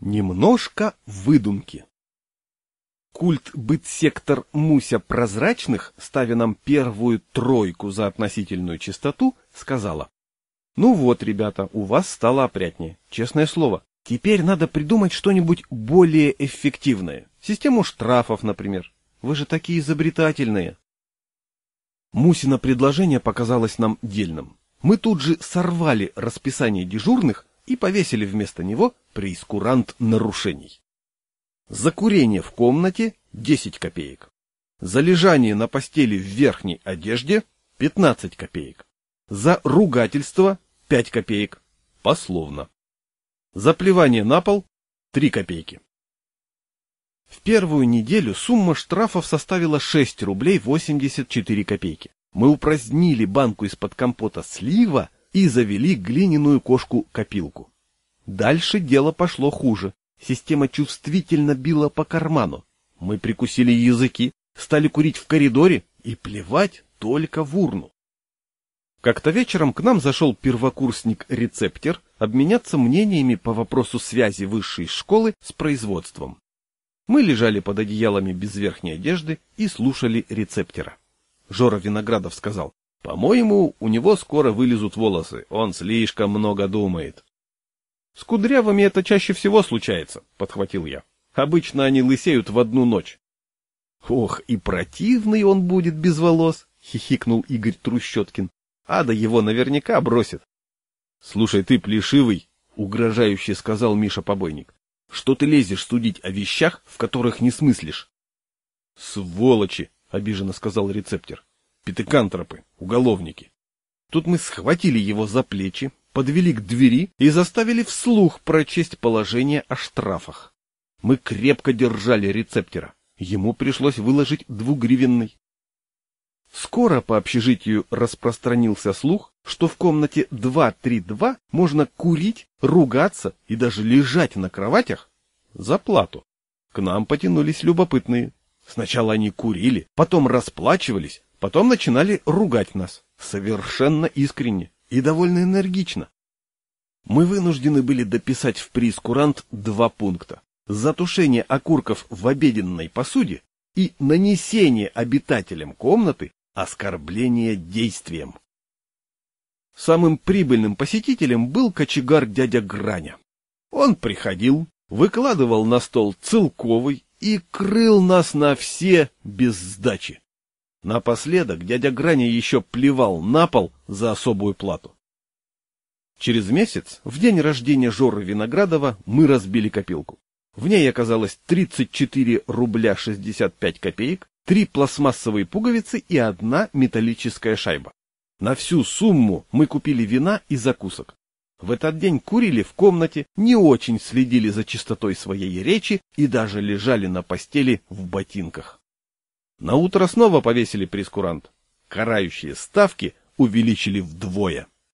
Немножко выдумки. Культ быт-сектор Муся Прозрачных, ставя нам первую тройку за относительную чистоту, сказала. Ну вот, ребята, у вас стало опрятнее, честное слово. Теперь надо придумать что-нибудь более эффективное. Систему штрафов, например. Вы же такие изобретательные. Мусина предложение показалось нам дельным. Мы тут же сорвали расписание дежурных и повесили вместо него преискурант нарушений. За курение в комнате 10 копеек. За лежание на постели в верхней одежде 15 копеек. За ругательство 5 копеек. Пословно. За плевание на пол 3 копейки. В первую неделю сумма штрафов составила 6 рублей 84 копейки. Мы упразднили банку из-под компота слива и завели глиняную кошку-копилку. Дальше дело пошло хуже. Система чувствительно била по карману. Мы прикусили языки, стали курить в коридоре и плевать только в урну. Как-то вечером к нам зашел первокурсник-рецептер обменяться мнениями по вопросу связи высшей школы с производством. Мы лежали под одеялами без верхней одежды и слушали рецептера. Жора Виноградов сказал, по-моему, у него скоро вылезут волосы, он слишком много думает. С кудрявыми это чаще всего случается, подхватил я. Обычно они лысеют в одну ночь. Ох, и противный он будет без волос, хихикнул Игорь Трущоткин. Ада его наверняка бросит. Слушай, ты плешивый, угрожающе сказал Миша Побойник. Что ты лезешь судить о вещах, в которых не смыслишь? Сволочи, обиженно сказал рецептер. Пятикантропы, уголовники. Тут мы схватили его за плечи, подвели к двери и заставили вслух прочесть положение о штрафах. Мы крепко держали рецептера. Ему пришлось выложить двугривенный. Скоро по общежитию распространился слух, что в комнате 232 можно курить, ругаться и даже лежать на кроватях за плату. К нам потянулись любопытные. Сначала они курили, потом расплачивались, потом начинали ругать нас. Совершенно искренне и довольно энергично. Мы вынуждены были дописать в прескурант два пункта. Затушение окурков в обеденной посуде и нанесение обитателям комнаты оскорбления действием. Самым прибыльным посетителем был кочегар дядя Граня. Он приходил, выкладывал на стол целковый и крыл нас на все без сдачи. Напоследок дядя Граня еще плевал на пол за особую плату. Через месяц, в день рождения Жоры Виноградова, мы разбили копилку. В ней оказалось 34 рубля 65 копеек, три пластмассовые пуговицы и одна металлическая шайба. На всю сумму мы купили вина и закусок. В этот день курили в комнате, не очень следили за чистотой своей речи и даже лежали на постели в ботинках. На утро снова повесили прескурант. Карающие ставки увеличили вдвое.